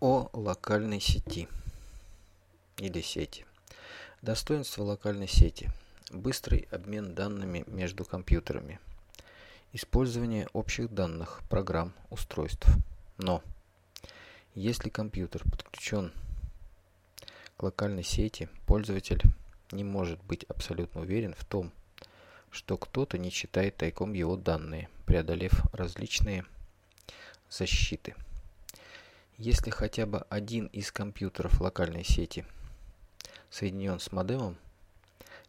О локальной сети или сети. Достоинство локальной сети. Быстрый обмен данными между компьютерами. Использование общих данных, программ, устройств. Но если компьютер подключен к локальной сети, пользователь не может быть абсолютно уверен в том, что кто-то не читает тайком его данные, преодолев различные защиты. Если хотя бы один из компьютеров локальной сети соединен с модемом,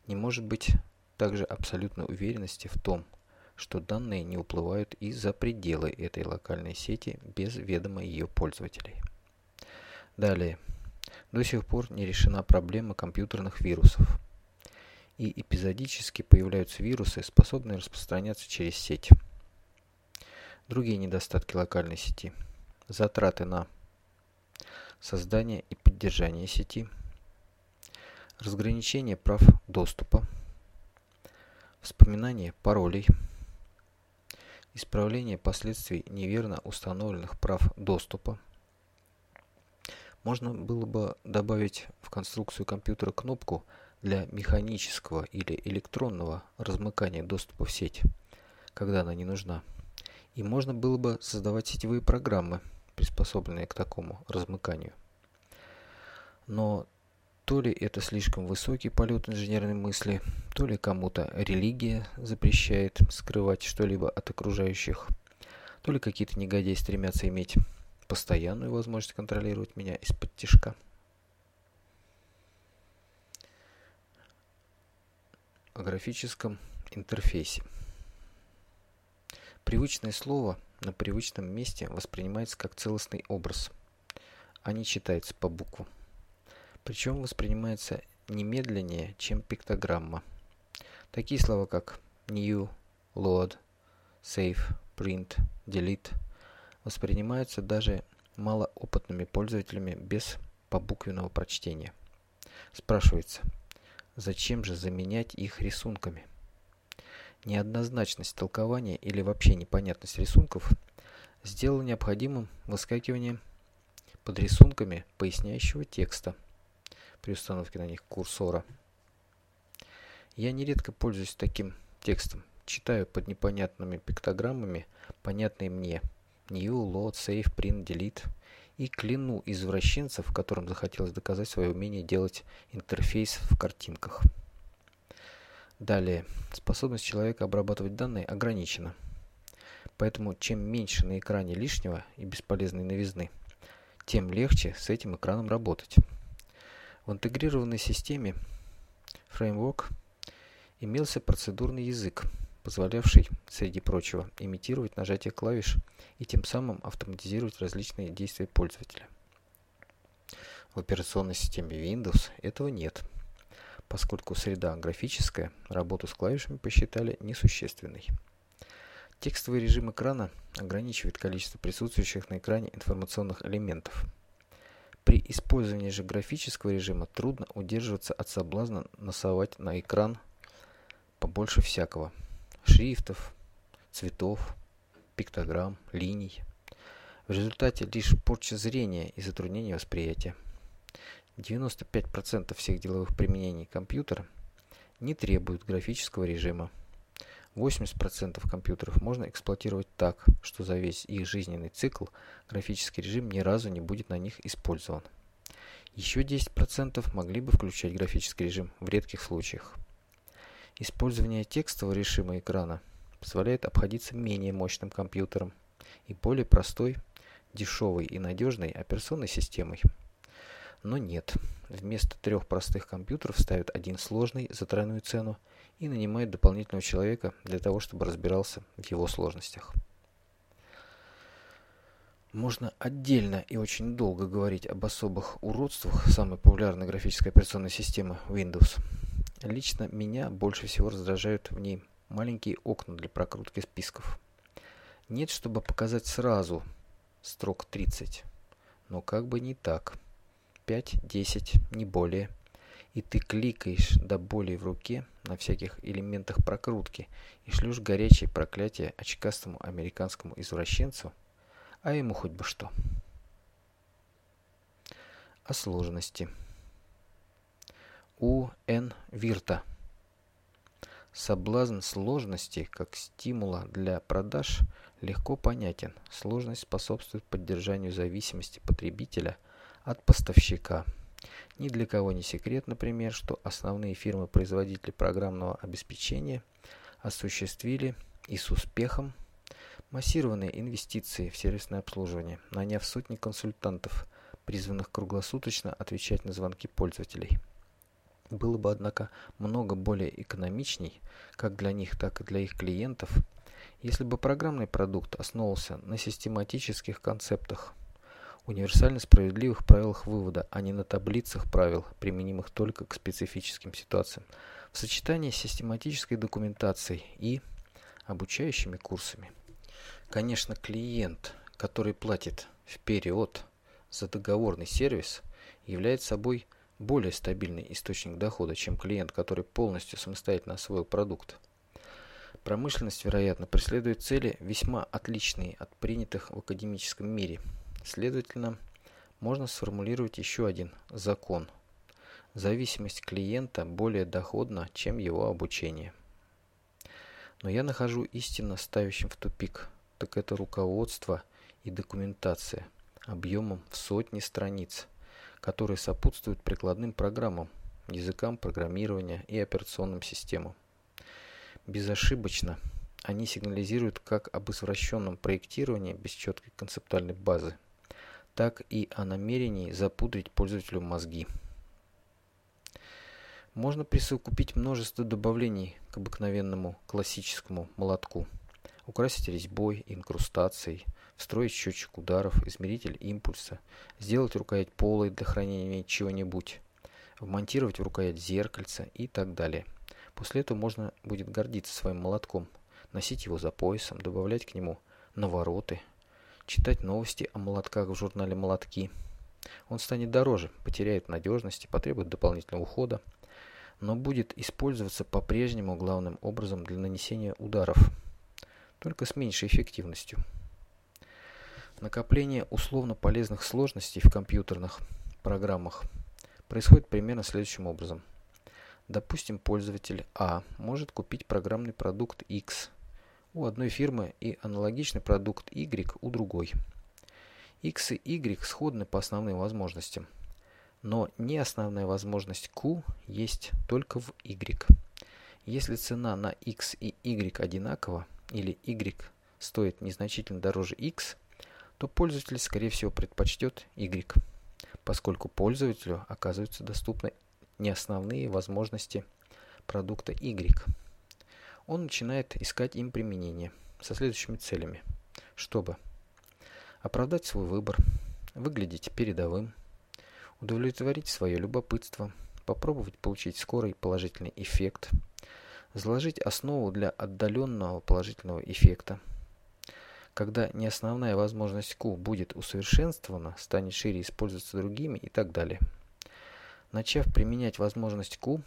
не может быть также абсолютной уверенности в том, что данные не уплывают и за пределы этой локальной сети без ведома ее пользователей. Далее. До сих пор не решена проблема компьютерных вирусов. И эпизодически появляются вирусы, способные распространяться через сеть. Другие недостатки локальной сети. Затраты на создание и поддержание сети. Разграничение прав доступа. Вспоминание паролей. Исправление последствий неверно установленных прав доступа. Можно было бы добавить в конструкцию компьютера кнопку для механического или электронного размыкания доступа в сеть, когда она не нужна. И можно было бы создавать сетевые программы, приспособленные к такому размыканию. Но то ли это слишком высокий полет инженерной мысли, то ли кому-то религия запрещает скрывать что-либо от окружающих, то ли какие-то негодяи стремятся иметь постоянную возможность контролировать меня из-под тишка. О графическом интерфейсе. Привычное слово на привычном месте воспринимается как целостный образ, а не читается по буквам. Причем воспринимается немедленнее, чем пиктограмма. Такие слова как new, load, save, print, delete воспринимаются даже малоопытными пользователями без побуквенного прочтения. Спрашивается, зачем же заменять их рисунками? Неоднозначность толкования или вообще непонятность рисунков сделала необходимым выскакивание под рисунками поясняющего текста при установке на них курсора. Я нередко пользуюсь таким текстом. Читаю под непонятными пиктограммами понятные мне new, load, save, print, delete и кляну извращенцев, которым захотелось доказать свое умение делать интерфейс в картинках. Далее, способность человека обрабатывать данные ограничена. Поэтому чем меньше на экране лишнего и бесполезной новизны, тем легче с этим экраном работать. В интегрированной системе Framework имелся процедурный язык, позволявший, среди прочего, имитировать нажатие клавиш и тем самым автоматизировать различные действия пользователя. В операционной системе Windows этого нет поскольку среда графическая, работу с клавишами посчитали несущественной. Текстовый режим экрана ограничивает количество присутствующих на экране информационных элементов. При использовании же графического режима трудно удерживаться от соблазна носовать на экран побольше всякого. Шрифтов, цветов, пиктограмм, линий. В результате лишь порча зрения и затруднение восприятия. 95% всех деловых применений компьютера не требуют графического режима. 80% компьютеров можно эксплуатировать так, что за весь их жизненный цикл графический режим ни разу не будет на них использован. Еще 10% могли бы включать графический режим в редких случаях. Использование текстового режима экрана позволяет обходиться менее мощным компьютером и более простой, дешевой и надежной операционной системой. Но нет. Вместо трех простых компьютеров ставят один сложный за тройную цену и нанимают дополнительного человека для того, чтобы разбирался в его сложностях. Можно отдельно и очень долго говорить об особых уродствах самой популярной графической операционной системы Windows. Лично меня больше всего раздражают в ней маленькие окна для прокрутки списков. Нет, чтобы показать сразу строк 30, но как бы не так – 5-10, не более. И ты кликаешь до боли в руке на всяких элементах прокрутки и шлешь горячее проклятие очкастому американскому извращенцу, а ему хоть бы что. о сложности. У. Н. Вирта. Соблазн сложности как стимула для продаж легко понятен. Сложность способствует поддержанию зависимости потребителя от поставщика. Ни для кого не секрет, например, что основные фирмы-производители программного обеспечения осуществили и с успехом массированные инвестиции в сервисное обслуживание, наняв сотни консультантов, призванных круглосуточно отвечать на звонки пользователей. Было бы, однако, много более экономичней, как для них, так и для их клиентов, если бы программный продукт основывался на систематических концептах, универсально справедливых правилах вывода, а не на таблицах правил, применимых только к специфическим ситуациям, в сочетании с систематической документацией и обучающими курсами. Конечно, клиент, который платит вперед за договорный сервис, является собой более стабильный источник дохода, чем клиент, который полностью самостоятельно освоил продукт. Промышленность, вероятно, преследует цели весьма отличные от принятых в академическом мире. Следовательно, можно сформулировать еще один закон. Зависимость клиента более доходна, чем его обучение. Но я нахожу истинно ставящим в тупик, так это руководство и документация объемом в сотни страниц, которые сопутствуют прикладным программам, языкам программирования и операционным системам. Безошибочно они сигнализируют как об извращенном проектировании без четкой концептуальной базы, так и о намерении запудрить пользователю мозги. Можно присовокупить множество добавлений к обыкновенному классическому молотку. Украсить резьбой, инкрустацией, встроить счетчик ударов, измеритель импульса, сделать рукоять полой для хранения чего-нибудь, вмонтировать в рукоять зеркальце и так далее – После этого можно будет гордиться своим молотком, носить его за поясом, добавлять к нему навороты, читать новости о молотках в журнале «Молотки». Он станет дороже, потеряет надежность и потребует дополнительного ухода, но будет использоваться по-прежнему главным образом для нанесения ударов, только с меньшей эффективностью. Накопление условно полезных сложностей в компьютерных программах происходит примерно следующим образом. Допустим, пользователь А может купить программный продукт X у одной фирмы и аналогичный продукт Y у другой. X и Y сходны по основным возможностям, но не основная возможность Q есть только в Y. Если цена на X и Y одинакова, или Y стоит незначительно дороже X, то пользователь, скорее всего, предпочтет Y, поскольку пользователю оказываются доступны не основные возможности продукта Y. Он начинает искать им применение со следующими целями. Чтобы оправдать свой выбор, выглядеть передовым, удовлетворить свое любопытство, попробовать получить скорый положительный эффект, заложить основу для отдаленного положительного эффекта. Когда не основная возможность Q будет усовершенствована, станет шире использоваться другими и так далее. Начав применять возможность Q,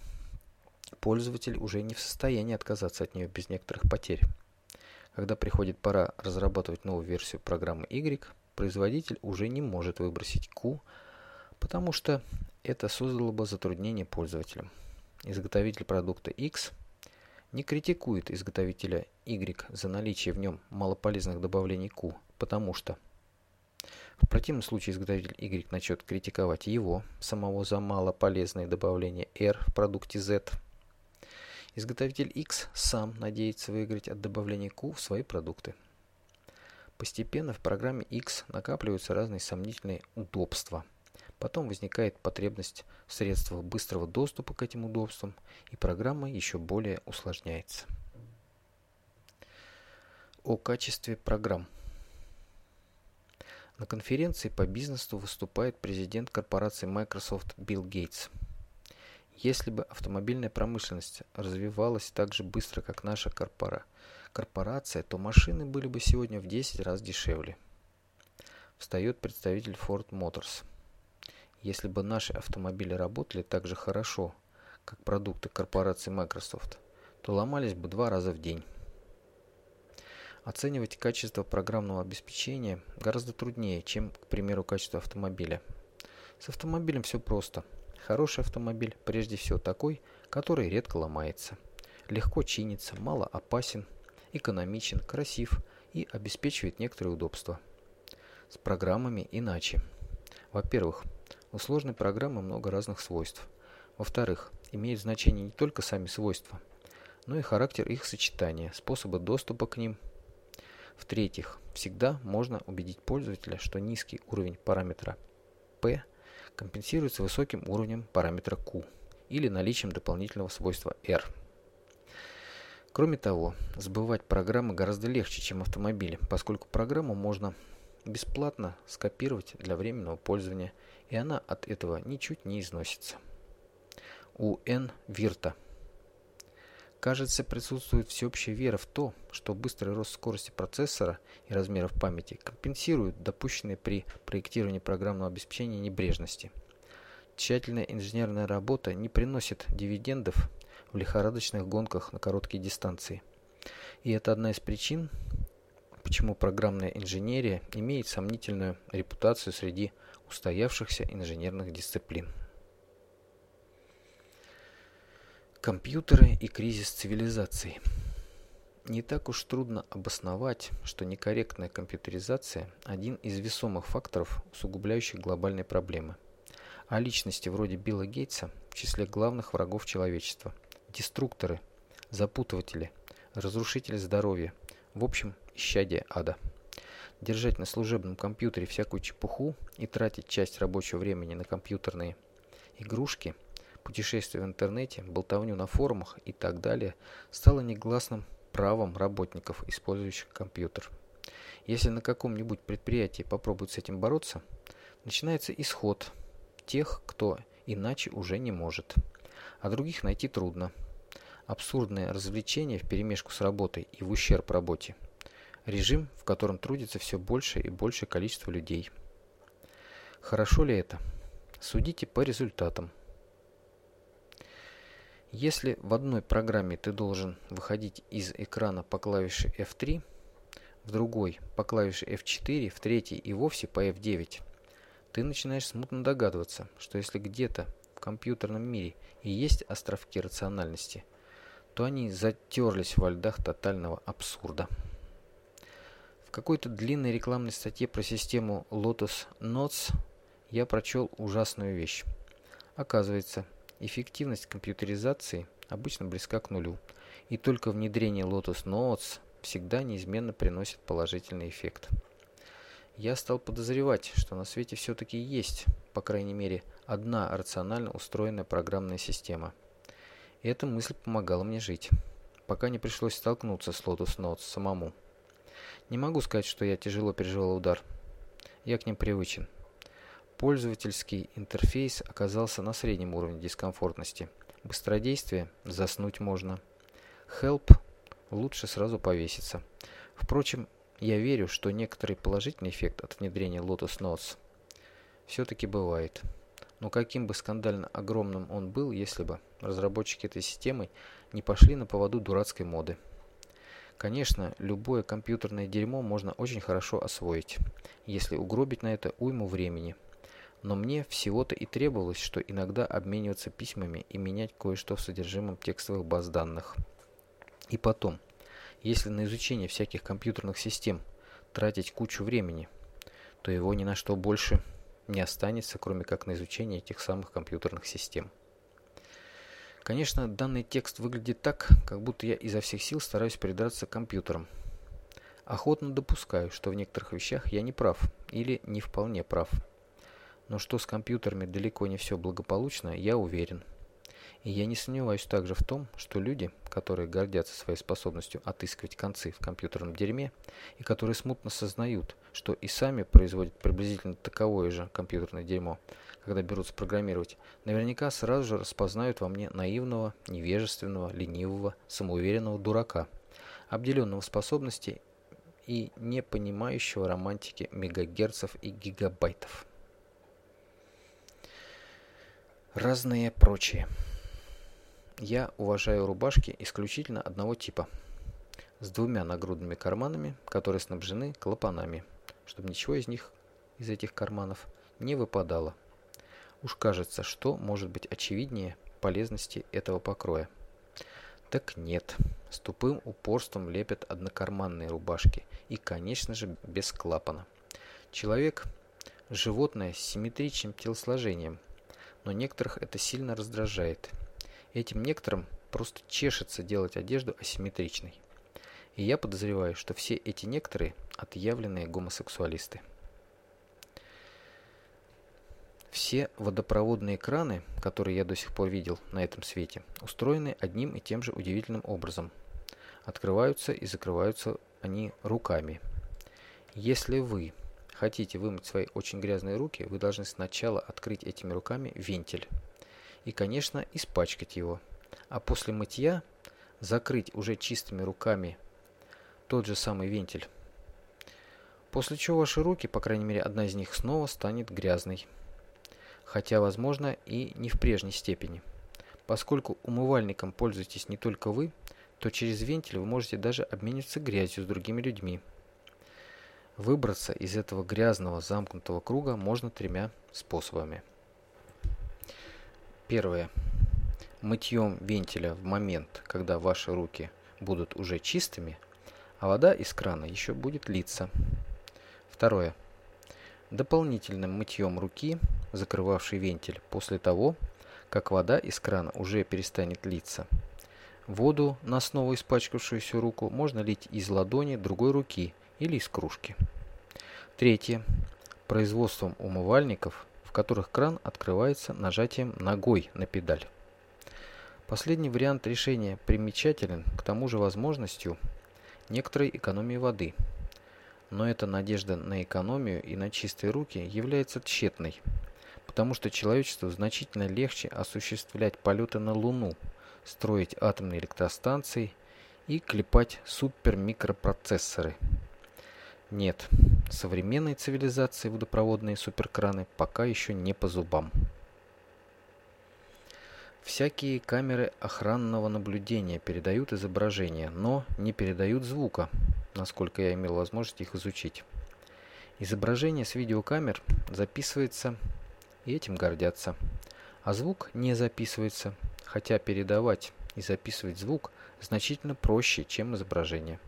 пользователь уже не в состоянии отказаться от нее без некоторых потерь. Когда приходит пора разрабатывать новую версию программы Y, производитель уже не может выбросить Q, потому что это создало бы затруднение пользователям. Изготовитель продукта X не критикует изготовителя Y за наличие в нем малополезных добавлений Q, потому что в противном случае изготовитель Y начнет критиковать его, самого за малополезные добавления R в продукте Z. Изготовитель X сам надеется выиграть от добавления Q в свои продукты. Постепенно в программе X накапливаются разные сомнительные удобства. Потом возникает потребность в средствах быстрого доступа к этим удобствам, и программа еще более усложняется. О качестве программ. На конференции по бизнесу выступает президент корпорации Microsoft Билл Гейтс. Если бы автомобильная промышленность развивалась так же быстро, как наша корпора, корпорация, то машины были бы сегодня в 10 раз дешевле. Встает представитель Ford Motors. Если бы наши автомобили работали так же хорошо, как продукты корпорации Microsoft, то ломались бы два раза в день. Оценивать качество программного обеспечения гораздо труднее, чем, к примеру, качество автомобиля. С автомобилем все просто. Хороший автомобиль прежде всего такой, который редко ломается. Легко чинится, мало опасен, экономичен, красив и обеспечивает некоторые удобства. С программами иначе. Во-первых, у сложной программы много разных свойств. Во-вторых, имеют значение не только сами свойства, но и характер их сочетания, способы доступа к ним. В-третьих, всегда можно убедить пользователя, что низкий уровень параметра P компенсируется высоким уровнем параметра Q или наличием дополнительного свойства R. Кроме того, сбывать программы гораздо легче, чем автомобили, поскольку программу можно бесплатно скопировать для временного пользования, и она от этого ничуть не износится. У N Вирта Кажется, присутствует всеобщая вера в то, что быстрый рост скорости процессора и размеров памяти компенсируют допущенные при проектировании программного обеспечения небрежности. Тщательная инженерная работа не приносит дивидендов в лихорадочных гонках на короткие дистанции. И это одна из причин, почему программная инженерия имеет сомнительную репутацию среди устоявшихся инженерных дисциплин. Компьютеры и кризис цивилизации. Не так уж трудно обосновать, что некорректная компьютеризация – один из весомых факторов, усугубляющих глобальные проблемы. А личности вроде Билла Гейтса в числе главных врагов человечества – деструкторы, запутыватели, разрушители здоровья, в общем, исчадие ада. Держать на служебном компьютере всякую чепуху и тратить часть рабочего времени на компьютерные игрушки, путешествия в интернете, болтовню на форумах и так далее стало негласным правом работников, использующих компьютер. Если на каком-нибудь предприятии попробуют с этим бороться, начинается исход тех, кто иначе уже не может. А других найти трудно абсурдное развлечение вперемешку с работой и в ущерб работе. Режим, в котором трудится все больше и большее количество людей. Хорошо ли это? Судите по результатам. Если в одной программе ты должен выходить из экрана по клавише F3, в другой по клавише F4, в третьей и вовсе по F9, ты начинаешь смутно догадываться, что если где-то в компьютерном мире и есть островки рациональности – то они затерлись во льдах тотального абсурда. В какой-то длинной рекламной статье про систему Lotus Notes я прочел ужасную вещь. Оказывается, эффективность компьютеризации обычно близка к нулю, и только внедрение Lotus Notes всегда неизменно приносит положительный эффект. Я стал подозревать, что на свете все-таки есть, по крайней мере, одна рационально устроенная программная система – и эта мысль помогала мне жить, пока не пришлось столкнуться с Lotus Notes самому. Не могу сказать, что я тяжело переживал удар. Я к ним привычен. Пользовательский интерфейс оказался на среднем уровне дискомфортности. Быстродействие – заснуть можно. Help – лучше сразу повеситься. Впрочем, я верю, что некоторый положительный эффект от внедрения Lotus Notes все-таки бывает. Но каким бы скандально огромным он был, если бы разработчики этой системы не пошли на поводу дурацкой моды. Конечно, любое компьютерное дерьмо можно очень хорошо освоить, если угробить на это уйму времени. Но мне всего-то и требовалось, что иногда обмениваться письмами и менять кое-что в содержимом текстовых баз данных. И потом, если на изучение всяких компьютерных систем тратить кучу времени, то его ни на что больше не останется, кроме как на изучение этих самых компьютерных систем. Конечно, данный текст выглядит так, как будто я изо всех сил стараюсь придраться к компьютерам. Охотно допускаю, что в некоторых вещах я не прав или не вполне прав. Но что с компьютерами далеко не все благополучно, я уверен. И я не сомневаюсь также в том, что люди, которые гордятся своей способностью отыскивать концы в компьютерном дерьме, и которые смутно сознают, что и сами производят приблизительно таковое же компьютерное дерьмо, когда берутся программировать, наверняка сразу же распознают во мне наивного, невежественного, ленивого, самоуверенного дурака, обделенного способностей и не понимающего романтики мегагерцев и гигабайтов. Разные прочие. Я уважаю рубашки исключительно одного типа, с двумя нагрудными карманами, которые снабжены клапанами, чтобы ничего из них, из этих карманов, не выпадало. Уж кажется, что может быть очевиднее полезности этого покроя. Так нет, с тупым упорством лепят однокарманные рубашки и, конечно же, без клапана. Человек – животное с симметричным телосложением, но некоторых это сильно раздражает. Этим некоторым просто чешется делать одежду асимметричной. И я подозреваю, что все эти некоторые – отъявленные гомосексуалисты. Все водопроводные краны, которые я до сих пор видел на этом свете, устроены одним и тем же удивительным образом. Открываются и закрываются они руками. Если вы хотите вымыть свои очень грязные руки, вы должны сначала открыть этими руками вентиль. И, конечно, испачкать его. А после мытья закрыть уже чистыми руками тот же самый вентиль. После чего ваши руки, по крайней мере одна из них, снова станет грязной хотя, возможно, и не в прежней степени. Поскольку умывальником пользуетесь не только вы, то через вентиль вы можете даже обмениваться грязью с другими людьми. Выбраться из этого грязного замкнутого круга можно тремя способами. Первое. Мытьем вентиля в момент, когда ваши руки будут уже чистыми, а вода из крана еще будет литься. Второе. Дополнительным мытьем руки закрывавший вентиль, после того, как вода из крана уже перестанет литься. Воду на снова испачкавшуюся руку можно лить из ладони другой руки или из кружки. Третье. Производством умывальников, в которых кран открывается нажатием ногой на педаль. Последний вариант решения примечателен к тому же возможностью некоторой экономии воды. Но эта надежда на экономию и на чистые руки является тщетной потому что человечеству значительно легче осуществлять полеты на Луну, строить атомные электростанции и клепать супермикропроцессоры. Нет, современной цивилизации водопроводные суперкраны пока еще не по зубам. Всякие камеры охранного наблюдения передают изображение, но не передают звука, насколько я имел возможность их изучить. Изображение с видеокамер записывается и этим гордятся. А звук не записывается, хотя передавать и записывать звук значительно проще, чем изображение.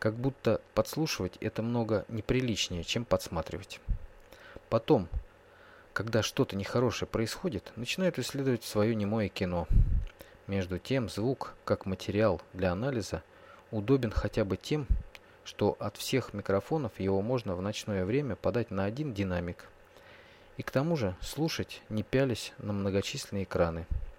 Как будто подслушивать это много неприличнее, чем подсматривать. Потом, когда что-то нехорошее происходит, начинают исследовать свое немое кино. Между тем, звук, как материал для анализа, удобен хотя бы тем, что от всех микрофонов его можно в ночное время подать на один динамик – и к тому же слушать, не пялись на многочисленные экраны –